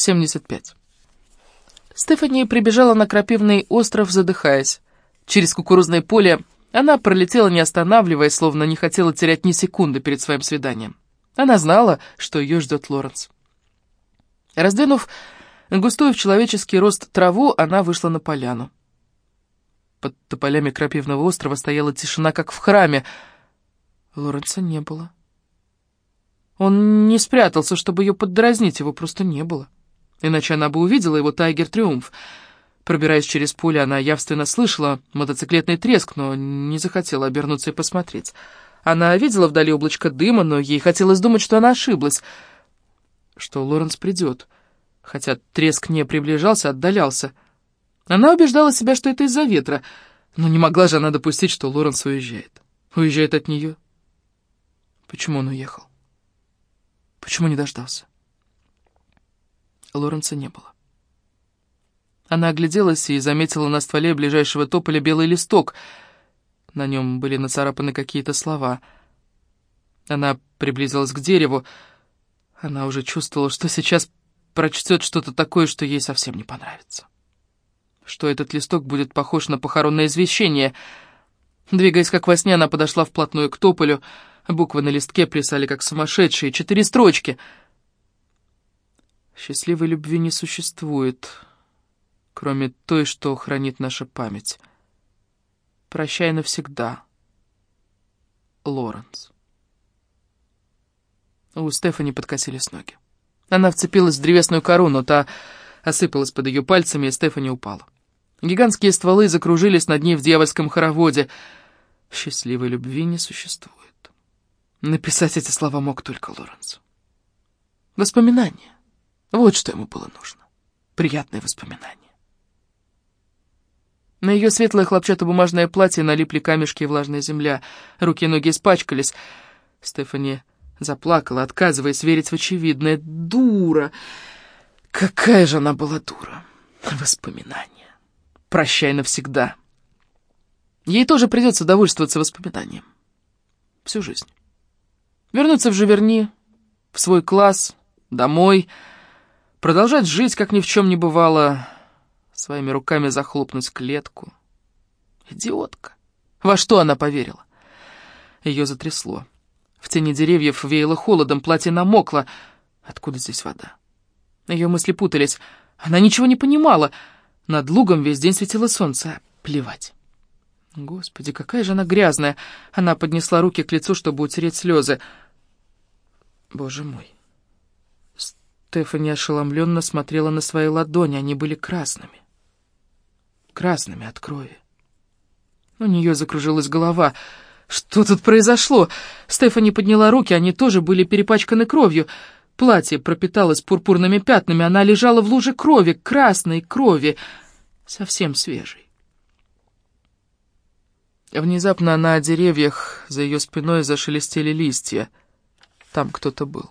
75. Стефани прибежала на крапивный остров, задыхаясь. Через кукурузное поле она пролетела, не останавливаясь, словно не хотела терять ни секунды перед своим свиданием. Она знала, что ее ждет Лоренс. Раздвинув густую в человеческий рост траву, она вышла на поляну. Под тополями крапивного острова стояла тишина, как в храме. Лоренса не было. Он не спрятался, чтобы ее поддразнить, его просто не было. Иначе она бы увидела его Тайгер-триумф. Пробираясь через поле, она явственно слышала мотоциклетный треск, но не захотела обернуться и посмотреть. Она видела вдали облачко дыма, но ей хотелось думать, что она ошиблась, что Лоренс придет. Хотя треск не приближался, отдалялся. Она убеждала себя, что это из-за ветра, но не могла же она допустить, что Лоренс уезжает. Уезжает от нее. Почему он уехал? Почему не дождался? Лоренца не было. Она огляделась и заметила на стволе ближайшего тополя белый листок. На нем были нацарапаны какие-то слова. Она приблизилась к дереву. Она уже чувствовала, что сейчас прочтет что-то такое, что ей совсем не понравится. Что этот листок будет похож на похоронное извещение. Двигаясь как во сне, она подошла вплотную к тополю. Буквы на листке плясали как сумасшедшие. Четыре строчки — Счастливой любви не существует, кроме той, что хранит наша память. Прощай навсегда. Лоренс. У Стефани подкосились ноги. Она вцепилась в древесную кору, но та осыпалась под ее пальцами, и Стефани упала. Гигантские стволы закружились над ней в дьявольском хороводе. Счастливой любви не существует. Написать эти слова мог только Лоренс. Воспоминания. Вот что ему было нужно. Приятные воспоминания. На ее светлое хлопчатобумажное платье налипли камешки и влажная земля. Руки и ноги испачкались. Стефани заплакала, отказываясь верить в очевидное. Дура! Какая же она была дура! Воспоминания. Прощай навсегда. Ей тоже придется довольствоваться воспоминанием. Всю жизнь. Вернуться в Живерни, в свой класс, домой — Продолжать жить, как ни в чем не бывало, своими руками захлопнуть клетку. Идиотка. Во что она поверила? Ее затрясло. В тени деревьев веяло холодом, платье намокло. Откуда здесь вода? Ее мысли путались. Она ничего не понимала. Над лугом весь день светило солнце. Плевать. Господи, какая же она грязная. Она поднесла руки к лицу, чтобы утереть слезы. Боже мой. Стефани ошеломленно смотрела на свои ладони, они были красными. Красными от крови. У нее закружилась голова. Что тут произошло? Стефани подняла руки, они тоже были перепачканы кровью. Платье пропиталось пурпурными пятнами, она лежала в луже крови, красной крови, совсем свежей. Внезапно на деревьях за ее спиной зашелестели листья. Там кто-то был.